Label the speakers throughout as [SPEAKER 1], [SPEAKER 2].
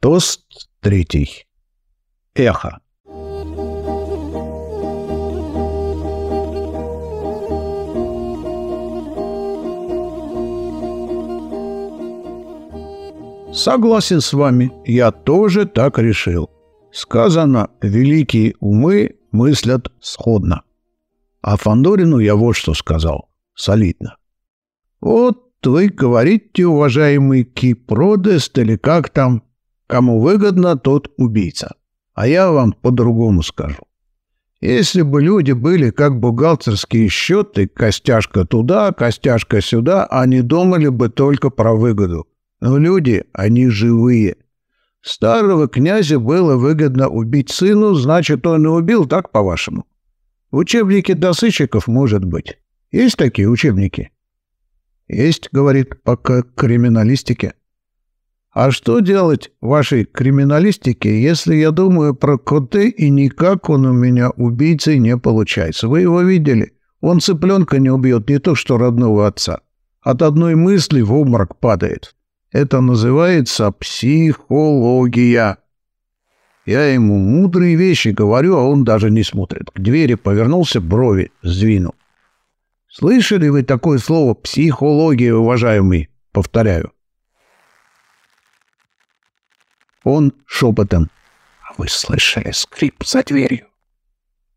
[SPEAKER 1] Тост третий. Эхо. Согласен с вами, я тоже так решил. Сказано, великие умы мыслят сходно. А Фандорину я вот что сказал. Солидно. Вот вы говорите, уважаемый Кипродест или как там, Кому выгодно, тот убийца. А я вам по-другому скажу. Если бы люди были как бухгалтерские счеты, костяшка туда, костяшка сюда, они думали бы только про выгоду. Но люди, они живые. Старого князя было выгодно убить сыну, значит, он и убил, так по-вашему? Учебнике досыщиков, может быть. Есть такие учебники? Есть, говорит, по криминалистике. А что делать вашей криминалистике, если я думаю про коты и никак он у меня убийцей не получается? Вы его видели? Он цыпленка не убьет, не то что родного отца. От одной мысли в обморок падает. Это называется психология. Я ему мудрые вещи говорю, а он даже не смотрит. К двери повернулся, брови сдвинул. Слышали вы такое слово «психология», уважаемый? Повторяю. Он шепотом. «А вы слышали скрип за дверью?»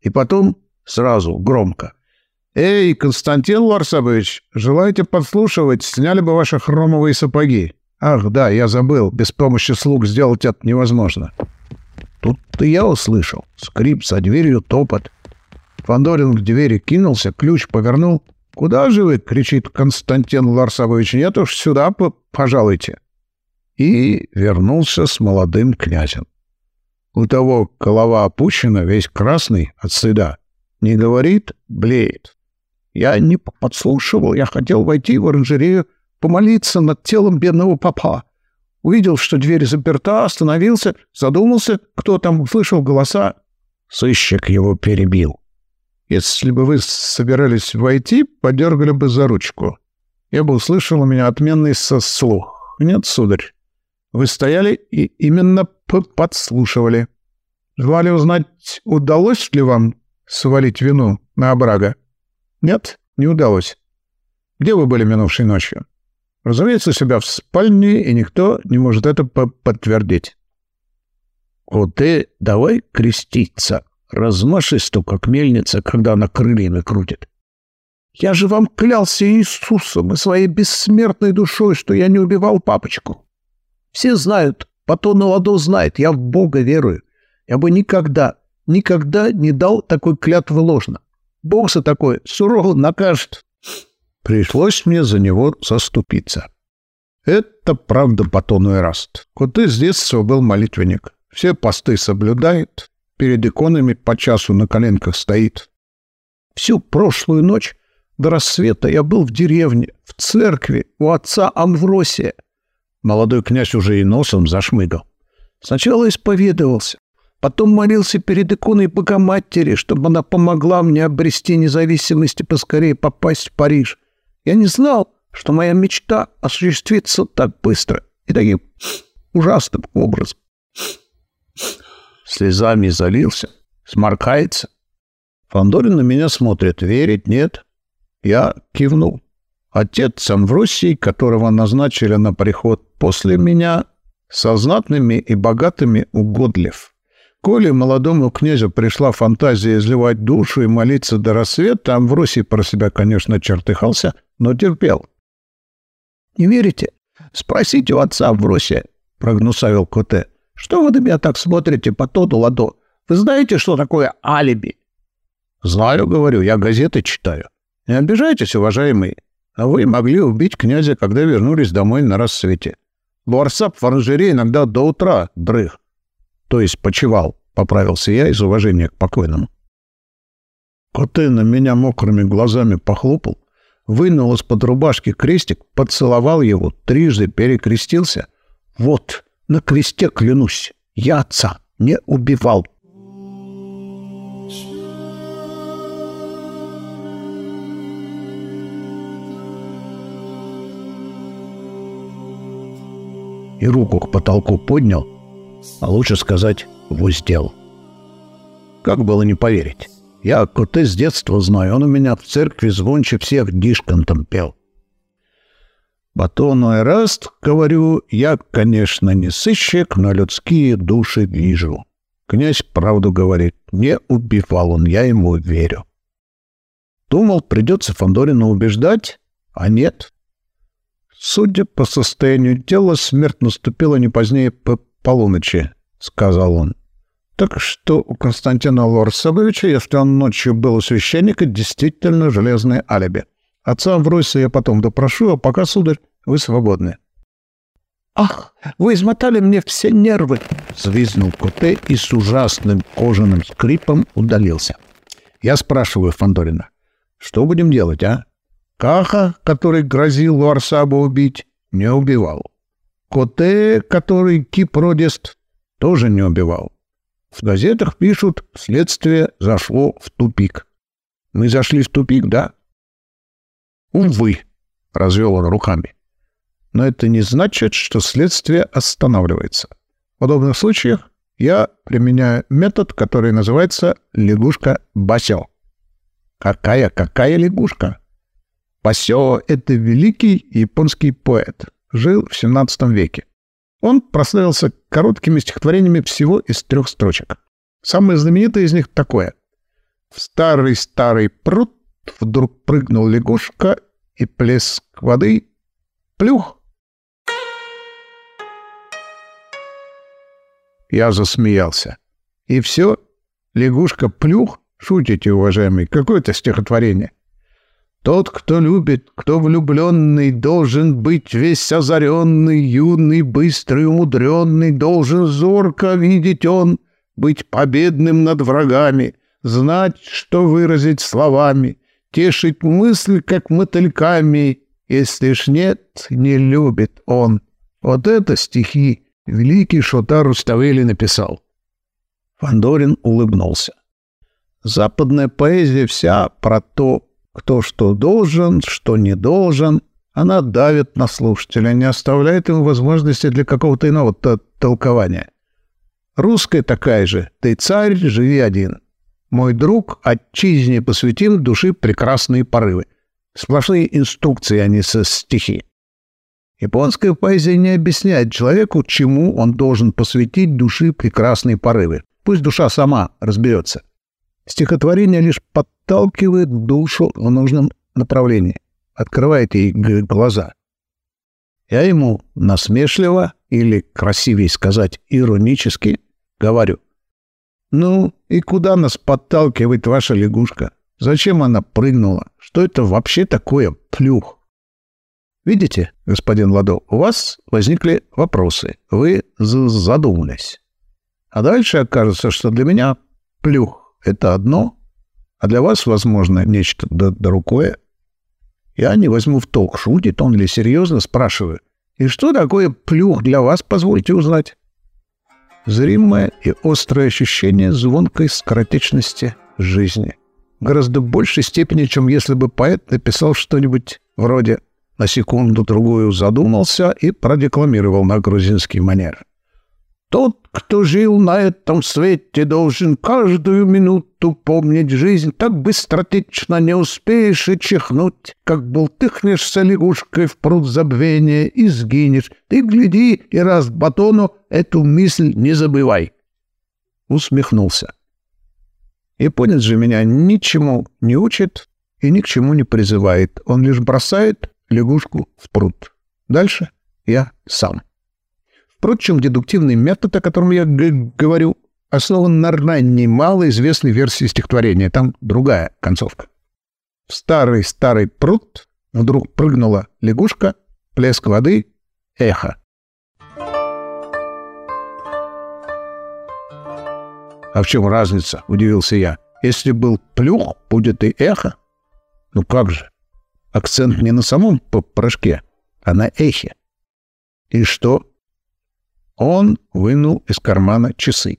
[SPEAKER 1] И потом сразу громко. «Эй, Константин Ларсович, желаете подслушивать? Сняли бы ваши хромовые сапоги. Ах, да, я забыл, без помощи слуг сделать это невозможно». Тут-то я услышал. Скрип за дверью, топот. Фандорин к двери кинулся, ключ повернул. «Куда же вы?» — кричит Константин Ларсович. «Нет уж, сюда пожалуйте» и вернулся с молодым князем. У того голова опущена, весь красный от стыда. Не говорит, блеет. Я не подслушивал, я хотел войти в оранжерею, помолиться над телом бедного папа. Увидел, что дверь заперта, остановился, задумался, кто там услышал голоса. Сыщик его перебил. Если бы вы собирались войти, подергали бы за ручку. Я бы услышал у меня отменный сослух. Нет, сударь, вы стояли и именно подслушивали. Желали узнать, удалось ли вам свалить вину на Абрага? Нет, не удалось. Где вы были минувшей ночью? Разумеется, себя в спальне, и никто не может это подтвердить. О, ты давай креститься, размашисто, как мельница, когда она крыльями крутит. Я же вам клялся Иисусом и своей бессмертной душой, что я не убивал папочку. Все знают, Патон Ладо знает, я в Бога верую. Я бы никогда, никогда не дал такой клятвы ложно. Бог за такое сурово накажет. Пришлось мне за него заступиться. Это правда Патон Эраст. Коты с детства был молитвенник. Все посты соблюдает, перед иконами по часу на коленках стоит. Всю прошлую ночь до рассвета я был в деревне, в церкви, у отца Амвросия. Молодой князь уже и носом зашмыгал. Сначала исповедовался, потом молился перед иконой Богоматери, чтобы она помогла мне обрести независимость и поскорее попасть в Париж. Я не знал, что моя мечта осуществится так быстро и таким ужасным образом. Слезами залился, сморкается. Фандорин на меня смотрит. Верить нет. Я кивнул. Отец Амвросий, которого назначили на приход после меня, со знатными и богатыми угодлив. Коли молодому князю пришла фантазия изливать душу и молиться до рассвета, Амвросий про себя, конечно, чертыхался, но терпел. — Не верите? Спросите у отца Амвросия, — прогнусавил Коте. — Что вы на меня так смотрите по тоду ладо? Вы знаете, что такое алиби? — Знаю, говорю, я газеты читаю. Не обижайтесь, уважаемые. А вы могли убить князя, когда вернулись домой на рассвете. Луарсап в оранжере иногда до утра дрых. То есть почевал, — поправился я из уважения к покойному. Коте на меня мокрыми глазами похлопал, вынул из-под рубашки крестик, поцеловал его, трижды перекрестился. Вот, на кресте клянусь, я отца не убивал. И руку к потолку поднял, А лучше сказать «в уздел». Как было не поверить? Я Коте с детства знаю, он у меня в церкви звонче всех дишкантом пел. Батону Эраст, говорю, я, конечно, не сыщик, но людские души вижу. Князь правду говорит, не убивал он, я ему верю. Думал, придется Фандорина убеждать, а нет. Судя по состоянию тела, смерть наступила не позднее по полуночи, — сказал он. Так что у Константина Лорсовича, если он ночью был у священника, действительно железное алиби. Отца Амвросия я потом допрошу, а пока, сударь, вы свободны. «Ах, вы измотали мне все нервы!» — взвизнул Коте и с ужасным кожаным скрипом удалился. Я спрашиваю Фандорина, что будем делать, а? Каха, который грозил Луарсабу убить, не убивал. Коте, который Кипродест, тоже не убивал. В газетах пишут, следствие зашло в тупик. Мы зашли в тупик, да? Увы, — развел он руками. Но это не значит, что следствие останавливается. В подобных случаях я применяю метод, который называется лягушка Басё. Какая, какая лягушка? Басё — это великий японский поэт. Жил в 17 веке. Он прославился короткими стихотворениями всего из трех строчек. Самое знаменитое из них такое. В старый-старый пруд вдруг прыгнул лягушка, и плеск воды — плюх. Я засмеялся. И все? Лягушка плюх? Шутите, уважаемый, какое-то стихотворение. Тот, кто любит, кто влюбленный, должен быть весь озаренный, юный, быстрый, умудренный, должен зорко видеть он, быть победным над врагами, знать, что выразить словами, тешить мысль, как мотыльками, если ж нет, не любит он. Вот это стихи великий Шотар Руставели написал. Фандорин улыбнулся. Западная поэзия вся про то, кто что должен, что не должен. Она давит на слушателя, не оставляет им возможности для какого-то иного толкования. Русская такая же. Ты царь, живи один. Мой друг, отчизне посвятим души прекрасные порывы. Сплошные инструкции, а не со стихи. Японская поэзия не объясняет человеку, чему он должен посвятить души прекрасные порывы. Пусть душа сама разберется. Стихотворение лишь подталкивает душу в нужном направлении, открывает ей глаза. Я ему насмешливо, или, красивее сказать, иронически, говорю. «Ну, и куда нас подталкивает ваша лягушка? Зачем она прыгнула? Что это вообще такое плюх?» «Видите, господин Ладо, у вас возникли вопросы. Вы задумались. А дальше окажется, что для меня плюх это одно, а для вас, возможно, нечто другое. Я не возьму в толк, шутит он или серьезно, спрашиваю. И что такое плюх для вас, позвольте узнать? Зримое и острое ощущение звонкой скоротечности жизни. Гораздо большей степени, чем если бы поэт написал что-нибудь вроде «на секунду-другую задумался» и продекламировал на грузинский манер. Тот, кто жил на этом свете, должен каждую минуту помнить жизнь. Так быстротечно не успеешь и чихнуть, как бултыхнешься лягушкой в пруд забвения и сгинешь. Ты гляди и раз батону эту мысль не забывай. Усмехнулся. Японец же меня ничему не учит и ни к чему не призывает. Он лишь бросает лягушку в пруд. Дальше я сам. Впрочем, дедуктивный метод, о котором я говорю, основан на ранней малоизвестной версии стихотворения. Там другая концовка. В старый-старый пруд вдруг прыгнула лягушка, плеск воды, эхо. «А в чем разница?» — удивился я. «Если был плюх, будет и эхо». «Ну как же? Акцент не на самом порошке, а на эхе». «И что?» Он вынул из кармана часы.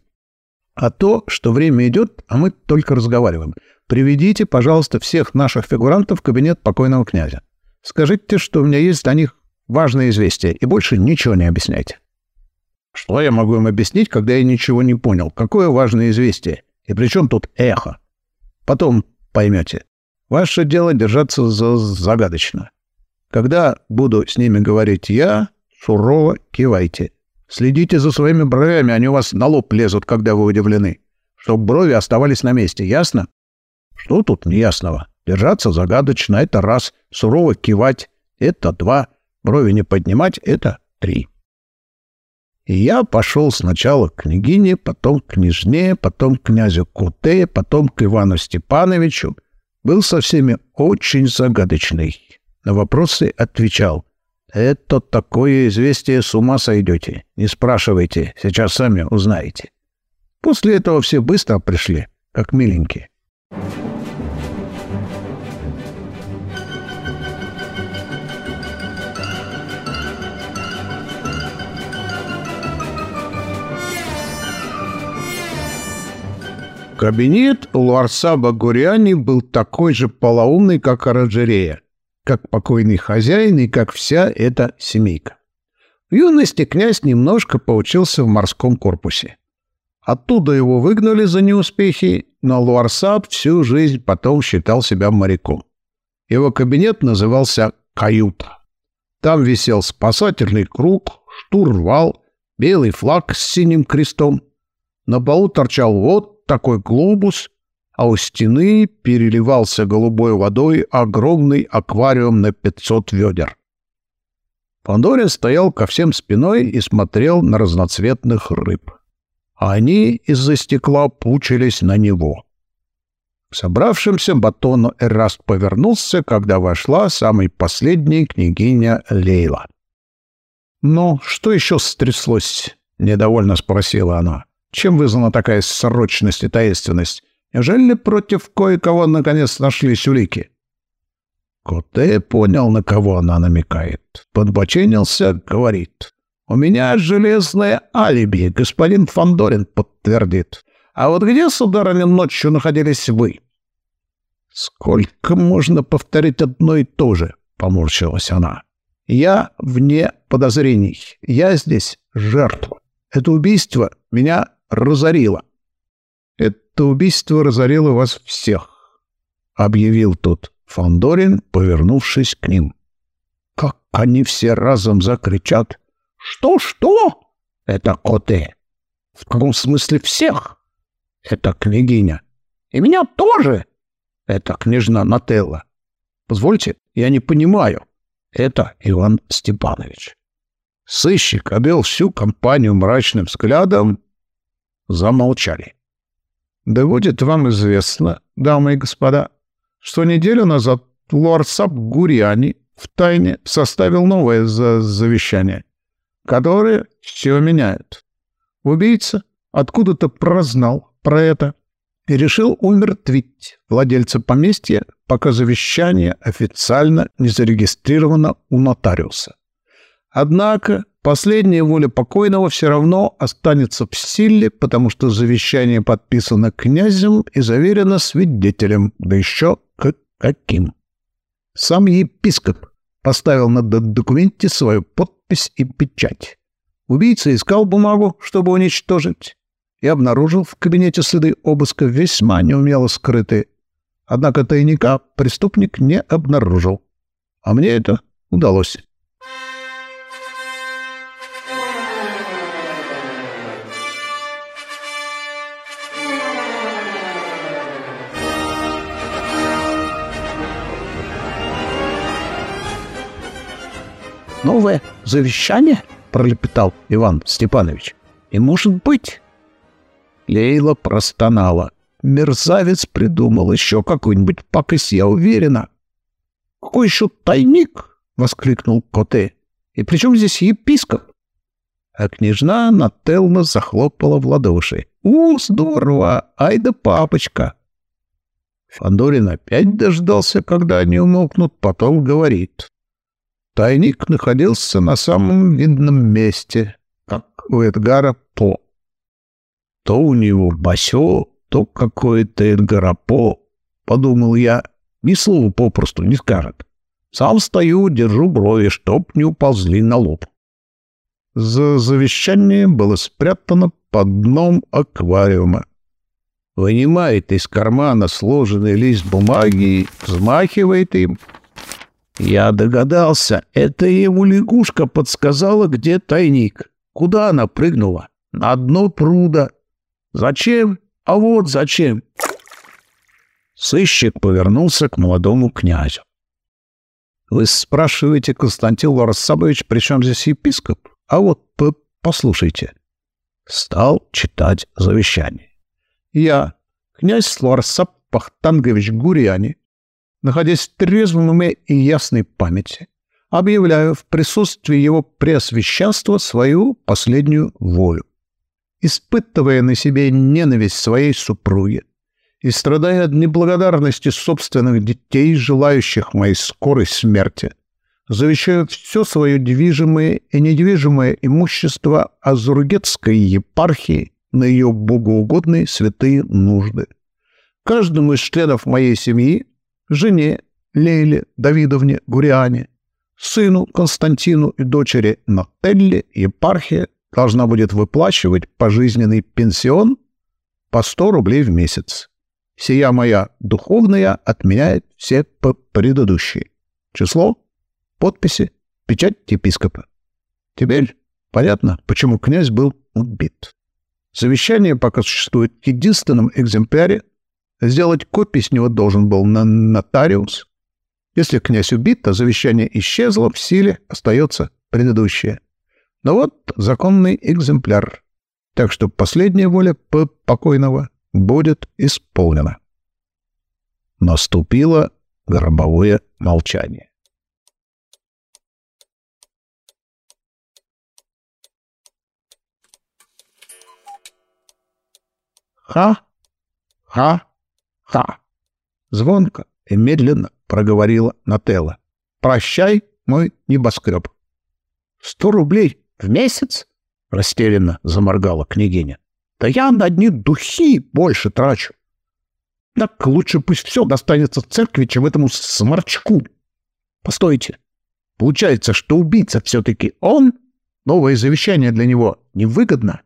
[SPEAKER 1] А то, что время идет, а мы только разговариваем. Приведите, пожалуйста, всех наших фигурантов в кабинет покойного князя. Скажите, что у меня есть о них важное известие, и больше ничего не объясняйте. Что я могу им объяснить, когда я ничего не понял? Какое важное известие? И при чем тут эхо? Потом поймете. Ваше дело держаться за загадочно. Когда буду с ними говорить я, сурово кивайте. Следите за своими бровями, они у вас на лоб лезут, когда вы удивлены. Чтоб брови оставались на месте, ясно? Что тут неясного? Держаться загадочно — это раз, сурово кивать — это два, брови не поднимать — это три. И я пошел сначала к княгине, потом к княжне, потом к князю Куте, потом к Ивану Степановичу. Был со всеми очень загадочный. На вопросы отвечал. «Это такое известие, с ума сойдете. Не спрашивайте, сейчас сами узнаете». После этого все быстро пришли, как миленькие. Кабинет Луарса Багуриани был такой же полоумный, как оранжерея, как покойный хозяин и как вся эта семейка. В юности князь немножко поучился в морском корпусе. Оттуда его выгнали за неуспехи, но Луарсаб всю жизнь потом считал себя моряком. Его кабинет назывался «Каюта». Там висел спасательный круг, штурвал, белый флаг с синим крестом. На полу торчал вот такой глобус, а у стены переливался голубой водой огромный аквариум на 500 ведер. Пандорин стоял ко всем спиной и смотрел на разноцветных рыб. А они из-за стекла пучились на него. К собравшимся батону Эраст повернулся, когда вошла самой последняя княгиня Лейла. «Ну, что еще стряслось?» — недовольно спросила она. Чем вызвана такая срочность и таинственность? Неужели против кое-кого наконец нашлись улики? Коте понял, на кого она намекает. Подбоченился, говорит. «У меня железное алиби, господин Фандорин подтвердит. А вот где, сударыня, ночью находились вы?» «Сколько можно повторить одно и то же?» — поморщилась она. «Я вне подозрений. Я здесь жертва. Это убийство меня разорило. Это убийство разорило вас всех, — объявил тот Фандорин, повернувшись к ним. Как они все разом закричат. «Что, что?» «Это Коте». «В каком смысле всех?» «Это княгиня». «И меня тоже?» «Это княжна Нателла». «Позвольте, я не понимаю». «Это Иван Степанович». Сыщик обвел всю компанию мрачным взглядом замолчали. «Да будет вам известно, дамы и господа, что неделю назад лорд Сабгуриани втайне составил новое за завещание, которое все меняет. Убийца откуда-то прознал про это и решил умертвить владельца поместья, пока завещание официально не зарегистрировано у нотариуса. Однако Последняя воля покойного все равно останется в силе, потому что завещание подписано князем и заверено свидетелем, да еще как каким. Сам епископ поставил на документе свою подпись и печать. Убийца искал бумагу, чтобы уничтожить, и обнаружил в кабинете следы обыска весьма неумело скрытые. Однако тайника преступник не обнаружил. А мне это удалось. Новое завещание?» — пролепетал Иван Степанович. «И может быть...» Лейла простонала. «Мерзавец придумал еще какую-нибудь пакость, я уверена». «Какой еще тайник?» — воскликнул Коте. «И при чем здесь епископ?» А княжна Нателла захлопала в ладоши. «У, здорово! Ай да папочка!» Фандорин опять дождался, когда они умолкнут, потом говорит. Тайник находился на самом видном месте, как у Эдгара По. То у него Басё, то какое-то Эдгара По, подумал я, ни слова попросту не скажет. Сам стою, держу брови, чтоб не уползли на лоб. за завещание было спрятано под дном аквариума. Вынимает из кармана сложенный лист бумаги взмахивает им. Я догадался, это ему лягушка подсказала, где тайник. Куда она прыгнула? На дно пруда. Зачем? А вот зачем. Сыщик повернулся к молодому князю. Вы спрашиваете, Константин Ларсабович, при чем здесь епископ? А вот послушайте. Стал читать завещание. Я, князь Ларсаб Пахтангович Гуриани, находясь в трезвом уме и ясной памяти, объявляю в присутствии его преосвященства свою последнюю волю. Испытывая на себе ненависть своей супруги и страдая от неблагодарности собственных детей, желающих моей скорой смерти, завещаю все свое движимое и недвижимое имущество Азургетской епархии на ее богоугодные святые нужды. Каждому из членов моей семьи жене Лейле Давидовне Гуриане, сыну Константину и дочери Нателле епархия должна будет выплачивать пожизненный пенсион по 100 рублей в месяц. Сия моя духовная отменяет все предыдущие. Число, подписи, печать епископа. Теперь понятно, почему князь был убит. Завещание пока существует в единственном экземпляре Сделать копии с него должен был на нотариус. Если князь убит, то завещание исчезло, в силе остается предыдущее. Но вот законный экземпляр. Так что последняя воля покойного будет исполнена. Наступило гробовое молчание. Ха! Ха! «Ха!» Звонко и медленно проговорила Нателла. «Прощай, мой небоскреб». «Сто рублей в месяц?» — растерянно заморгала княгиня. «Да я на одни духи больше трачу. Так лучше пусть все достанется церкви, чем этому сморчку. Постойте, получается, что убийца все-таки он? Новое завещание для него невыгодно?»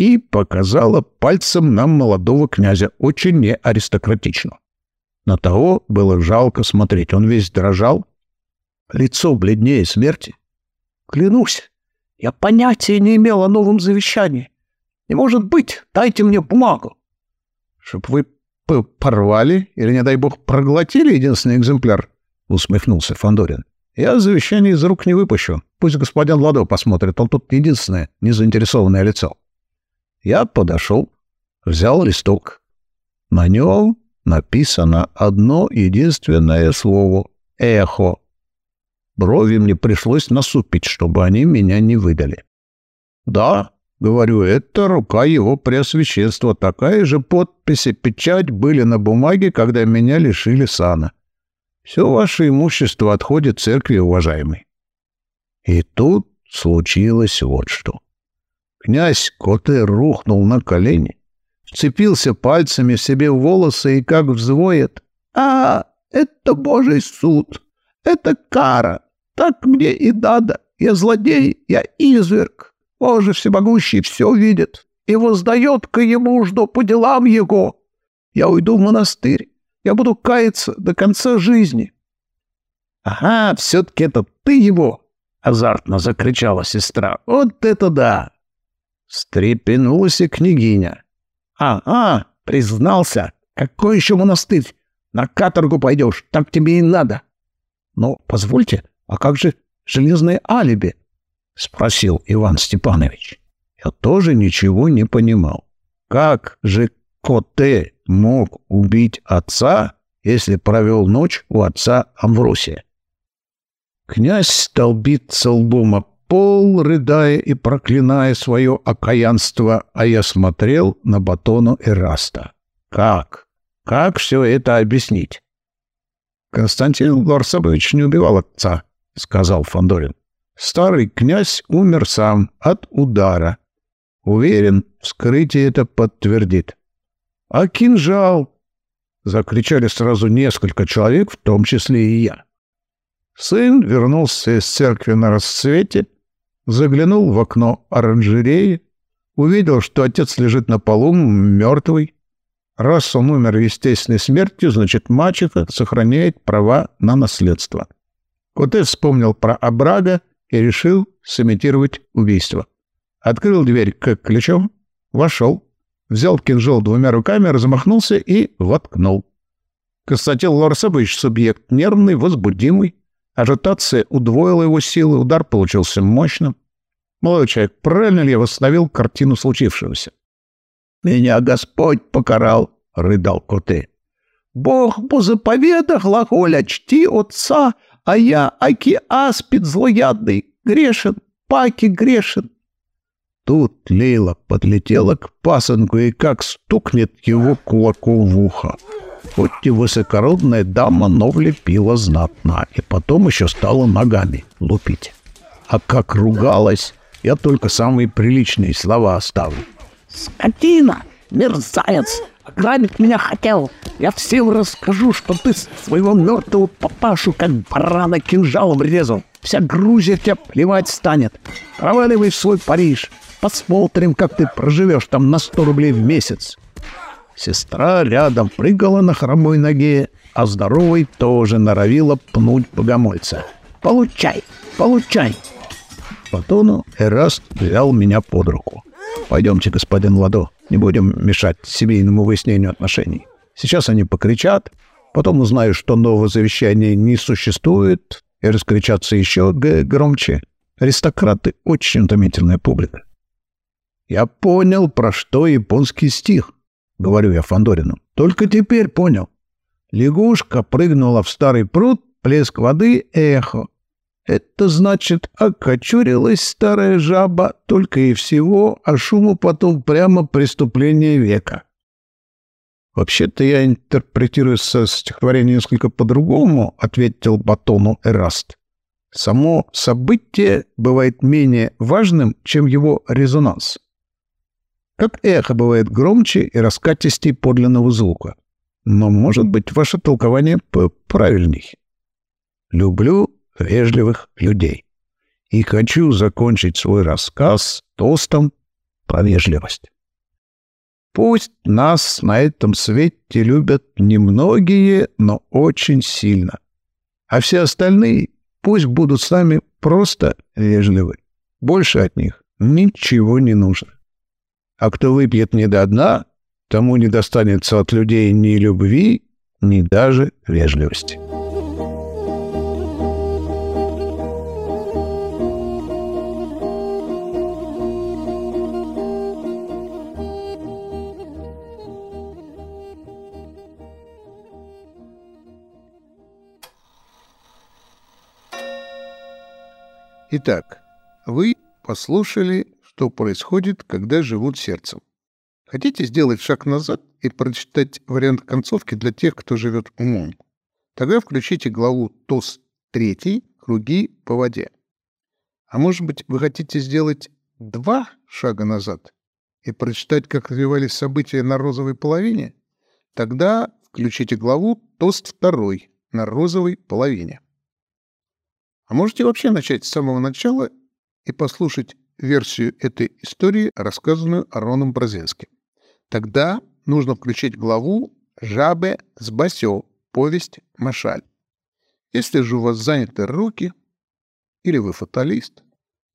[SPEAKER 1] И показала пальцем на молодого князя, очень неаристократично. На того было жалко смотреть, он весь дрожал, лицо бледнее смерти. «Клянусь, я понятия не имел о новом завещании. Не может быть, дайте мне бумагу». «Чтоб вы порвали или, не дай бог, проглотили единственный экземпляр?» — усмехнулся Фандорин. «Я завещание из рук не выпущу. Пусть господин Ладо посмотрит, он тут единственное незаинтересованное лицо». Я подошел, взял листок. На нем написано одно единственное слово — «эхо». Брови мне пришлось насупить, чтобы они меня не выдали. «Да», — говорю, — «это рука его преосвященства. Такая же подпись и печать были на бумаге, когда меня лишили сана. Все ваше имущество отходит церкви, уважаемый». И тут случилось вот что. Князь Коте рухнул на колени, вцепился пальцами себе в волосы и как взвоет. «А, это Божий суд! Это кара! Так мне и надо! Я злодей, я изверг! Боже всемогущий все видит и воздает-ка ему, что по делам его! Я уйду в монастырь, я буду каяться до конца жизни!» «Ага, все-таки это ты его!» — азартно закричала сестра. «Вот это да! Встрепенулась и княгиня. «А, а, признался! Какой еще монастырь? На каторгу пойдешь, так тебе и надо!» «Ну, позвольте, а как же железное алиби?» — спросил Иван Степанович. Я тоже ничего не понимал. Как же Коте мог убить отца, если провел ночь у отца Амвросия? Князь стал биться лбом об пол, рыдая и проклиная свое окаянство, а я смотрел на Батону Эраста. Как? Как все это объяснить? Константин Ларсабович не убивал отца, — сказал Фандорин. Старый князь умер сам от удара. Уверен, вскрытие это подтвердит. — А кинжал? — закричали сразу несколько человек, в том числе и я. Сын вернулся из церкви на рассвете — заглянул в окно оранжереи, увидел, что отец лежит на полу, мертвый. Раз он умер естественной смертью, значит, мачеха сохраняет права на наследство. Коте вспомнил про Абрага и решил сымитировать убийство. Открыл дверь как ключом, вошел, взял кинжал двумя руками, размахнулся и воткнул. Константин Ларсабович субъект нервный, возбудимый. Ажитация удвоила его силы, удар получился мощным. Молодой человек, правильно ли я восстановил картину случившегося? — Меня Господь покарал, — рыдал Коте. — Бог по заповедах глаголя чти отца, а я, аки аспид злоядный, грешен, паки грешен. Тут Лейла подлетела к пасынку и как стукнет его кулаком в ухо. Хоть и высокородная дама, но влепила знатно, и потом еще стала ногами лупить. А как ругалась, я только самые приличные слова оставлю.
[SPEAKER 2] «Скотина! Мерзавец! Ограбить меня хотел! Я всем расскажу, что ты своего мертвого папашу как барана кинжалом резал! Вся Грузия тебя плевать станет! Проваливай в свой Париж! Посмотрим, как ты проживешь там на сто рублей в месяц!» Сестра рядом прыгала на хромой ноге, а здоровой тоже норовила пнуть богомольца. «Получай! Получай!» По тону Эраст взял меня под руку. «Пойдемте, господин Ладо, не будем мешать семейному выяснению отношений. Сейчас они покричат, потом узнаю, что нового завещания не существует, и раскричатся еще громче. Аристократы — очень утомительная публика». Я понял, про что японский стих говорю я Фандорину. Только теперь понял. Лягушка прыгнула в старый пруд, плеск воды, эхо. Это значит, окочурилась старая жаба только и всего, а шуму потом прямо преступление века. «Вообще-то я интерпретирую со стихотворение несколько по-другому», — ответил Батону Эраст. «Само событие бывает менее важным, чем его резонанс как эхо бывает громче и раскатистей подлинного звука. Но, может быть, ваше толкование правильней. Люблю вежливых людей. И хочу закончить свой рассказ тостом про вежливость. Пусть нас на этом свете любят немногие, но очень сильно. А все остальные пусть будут с нами просто вежливы. Больше от них ничего не нужно. А кто выпьет не до дна, тому не достанется от людей ни любви, ни даже вежливости. Итак, вы послушали что происходит, когда живут сердцем. Хотите сделать шаг назад и прочитать вариант концовки для тех, кто живет умом? Тогда включите главу ТОС 3 «Круги по воде». А может быть, вы хотите сделать два шага назад и прочитать, как развивались события на розовой половине? Тогда включите главу ТОСТ 2 на розовой половине. А можете вообще начать с самого начала и послушать версию этой истории, рассказанную Ароном Бразинским. Тогда нужно включить главу «Жабе с басё. Повесть Машаль». Если же у вас заняты руки или вы фаталист,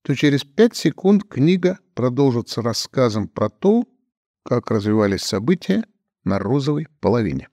[SPEAKER 2] то через пять секунд книга продолжится рассказом про то, как развивались события на розовой половине.